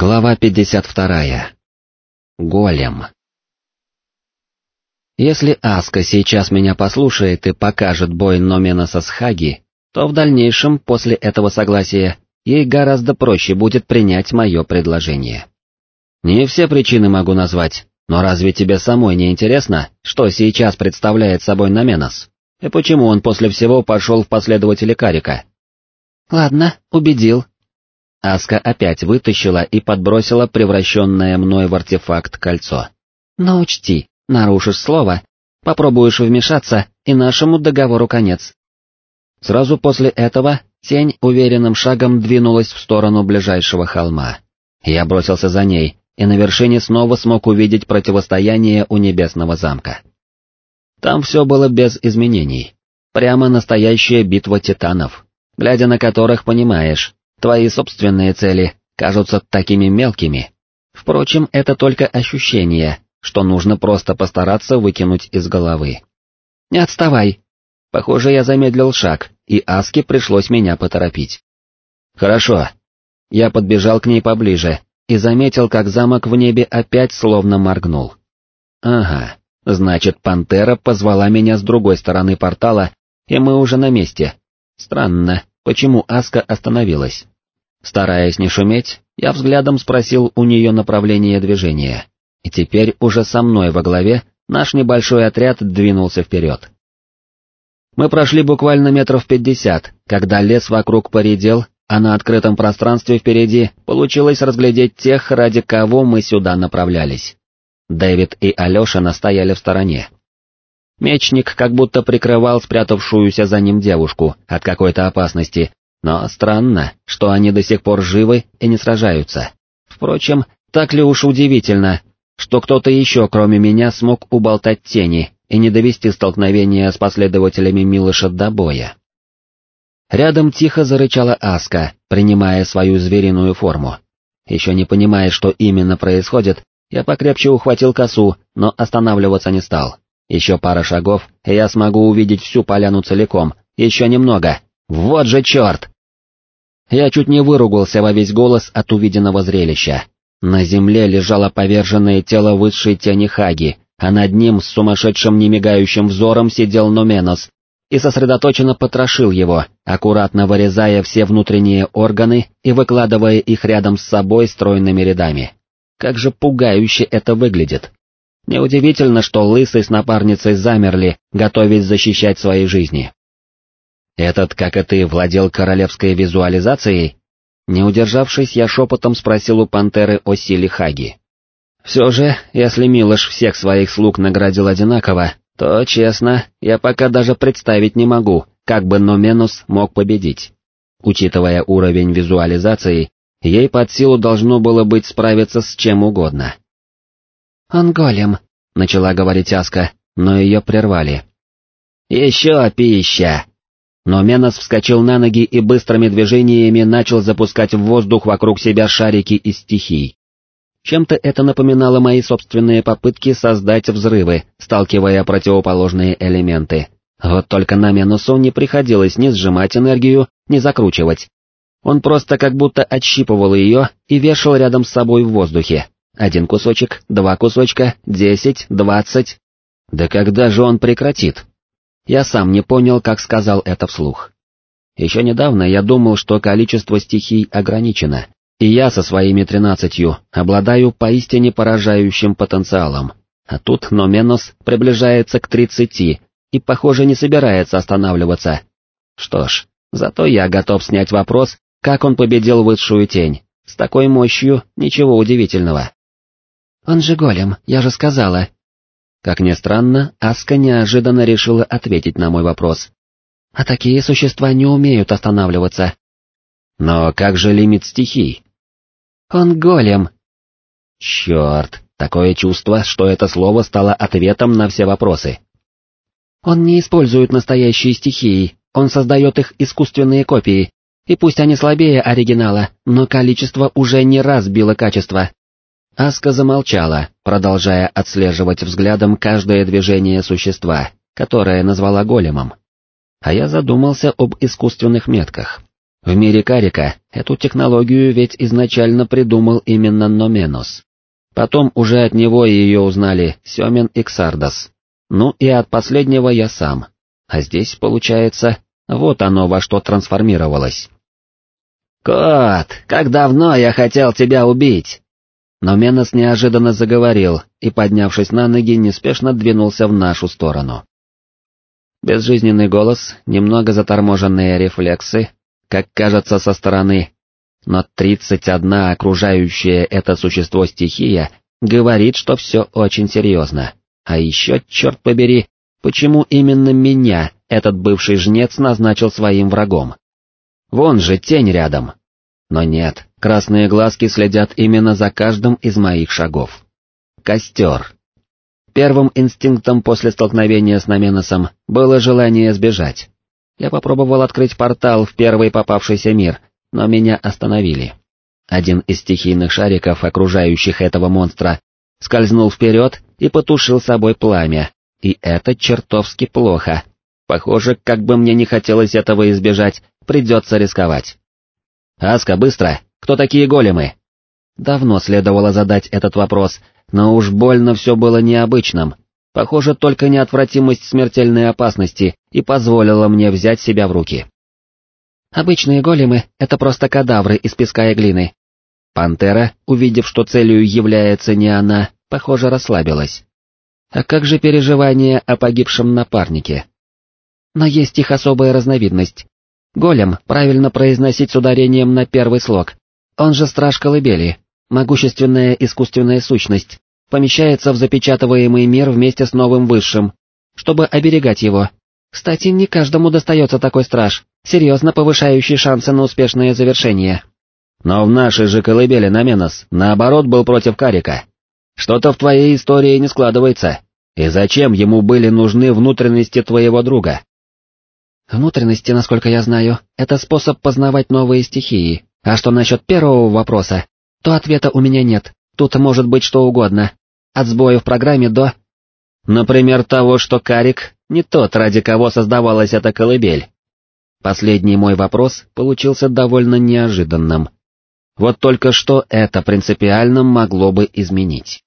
Глава 52. Голем. Если Аска сейчас меня послушает и покажет бой Номеноса с Хаги, то в дальнейшем, после этого согласия, ей гораздо проще будет принять мое предложение. Не все причины могу назвать, но разве тебе самой не интересно, что сейчас представляет собой Номенос? И почему он после всего пошел в последователи Карика? Ладно, убедил, Аска опять вытащила и подбросила превращенное мной в артефакт кольцо. «Но учти, нарушишь слово, попробуешь вмешаться, и нашему договору конец». Сразу после этого тень уверенным шагом двинулась в сторону ближайшего холма. Я бросился за ней, и на вершине снова смог увидеть противостояние у небесного замка. Там все было без изменений. Прямо настоящая битва титанов, глядя на которых понимаешь, Твои собственные цели кажутся такими мелкими. Впрочем, это только ощущение, что нужно просто постараться выкинуть из головы. «Не отставай!» Похоже, я замедлил шаг, и Аске пришлось меня поторопить. «Хорошо». Я подбежал к ней поближе и заметил, как замок в небе опять словно моргнул. «Ага, значит, пантера позвала меня с другой стороны портала, и мы уже на месте. Странно, почему Аска остановилась. Стараясь не шуметь, я взглядом спросил у нее направление движения, и теперь уже со мной во главе наш небольшой отряд двинулся вперед. Мы прошли буквально метров пятьдесят, когда лес вокруг поредел, а на открытом пространстве впереди получилось разглядеть тех, ради кого мы сюда направлялись. Дэвид и Алеша стояли в стороне. Мечник как будто прикрывал спрятавшуюся за ним девушку от какой-то опасности, но странно, что они до сих пор живы и не сражаются. Впрочем, так ли уж удивительно, что кто-то еще кроме меня смог уболтать тени и не довести столкновения с последователями Милыша до боя. Рядом тихо зарычала Аска, принимая свою звериную форму. Еще не понимая, что именно происходит, я покрепче ухватил косу, но останавливаться не стал. Еще пара шагов, и я смогу увидеть всю поляну целиком, еще немного. Вот же черт! Я чуть не выругался во весь голос от увиденного зрелища. На земле лежало поверженное тело высшей тени Хаги, а над ним с сумасшедшим немигающим взором сидел Нуменос и сосредоточенно потрошил его, аккуратно вырезая все внутренние органы и выкладывая их рядом с собой стройными рядами. Как же пугающе это выглядит. Неудивительно, что Лысый с напарницей замерли, готовясь защищать свои жизни. Этот, как и ты, владел королевской визуализацией? Не удержавшись, я шепотом спросил у пантеры о силе Хаги. Все же, если Милош всех своих слуг наградил одинаково, то, честно, я пока даже представить не могу, как бы Номенус мог победить. Учитывая уровень визуализации, ей под силу должно было быть справиться с чем угодно. «Он голем», — начала говорить Аска, но ее прервали. «Еще пища!» Но Менос вскочил на ноги и быстрыми движениями начал запускать в воздух вокруг себя шарики из стихий. Чем-то это напоминало мои собственные попытки создать взрывы, сталкивая противоположные элементы. Вот только на Менусу не приходилось ни сжимать энергию, ни закручивать. Он просто как будто отщипывал ее и вешал рядом с собой в воздухе, один кусочек, два кусочка, десять, двадцать. Да когда же он прекратит? Я сам не понял, как сказал это вслух. Еще недавно я думал, что количество стихий ограничено, и я со своими тринадцатью обладаю поистине поражающим потенциалом. А тут Номенос приближается к тридцати и, похоже, не собирается останавливаться. Что ж, зато я готов снять вопрос, как он победил высшую тень. С такой мощью ничего удивительного. «Он же голем, я же сказала». Как ни странно, Аска неожиданно решила ответить на мой вопрос. «А такие существа не умеют останавливаться». «Но как же лимит стихий?» «Он голем». Черт, такое чувство, что это слово стало ответом на все вопросы. «Он не использует настоящие стихии, он создает их искусственные копии, и пусть они слабее оригинала, но количество уже не раз било качество. Аска замолчала, продолжая отслеживать взглядом каждое движение существа, которое назвала големом. А я задумался об искусственных метках. В мире Карика эту технологию ведь изначально придумал именно Номенос. Потом уже от него ее узнали Семен и Ксардос. Ну и от последнего я сам. А здесь, получается, вот оно во что трансформировалось. «Кот, как давно я хотел тебя убить!» Но Менос неожиданно заговорил и, поднявшись на ноги, неспешно двинулся в нашу сторону. Безжизненный голос, немного заторможенные рефлексы, как кажется со стороны, но тридцать одна окружающая это существо стихия говорит, что все очень серьезно. А еще, черт побери, почему именно меня этот бывший жнец назначил своим врагом? Вон же тень рядом. Но нет, красные глазки следят именно за каждым из моих шагов. Костер. Первым инстинктом после столкновения с Наменосом было желание сбежать. Я попробовал открыть портал в первый попавшийся мир, но меня остановили. Один из стихийных шариков, окружающих этого монстра, скользнул вперед и потушил собой пламя, и это чертовски плохо. Похоже, как бы мне не хотелось этого избежать, придется рисковать. «Аска, быстро! Кто такие големы?» Давно следовало задать этот вопрос, но уж больно все было необычным. Похоже, только неотвратимость смертельной опасности и позволила мне взять себя в руки. Обычные големы — это просто кадавры из песка и глины. Пантера, увидев, что целью является не она, похоже, расслабилась. А как же переживания о погибшем напарнике? Но есть их особая разновидность. Голем правильно произносить с ударением на первый слог. Он же страж колыбели, могущественная искусственная сущность, помещается в запечатываемый мир вместе с новым высшим, чтобы оберегать его. Кстати, не каждому достается такой страж, серьезно повышающий шансы на успешное завершение. Но в нашей же колыбели Наменос, наоборот, был против Карика. Что-то в твоей истории не складывается. И зачем ему были нужны внутренности твоего друга? Внутренности, насколько я знаю, это способ познавать новые стихии, а что насчет первого вопроса, то ответа у меня нет, тут может быть что угодно, от сбоя в программе до... Например, того, что Карик не тот, ради кого создавалась эта колыбель. Последний мой вопрос получился довольно неожиданным. Вот только что это принципиально могло бы изменить.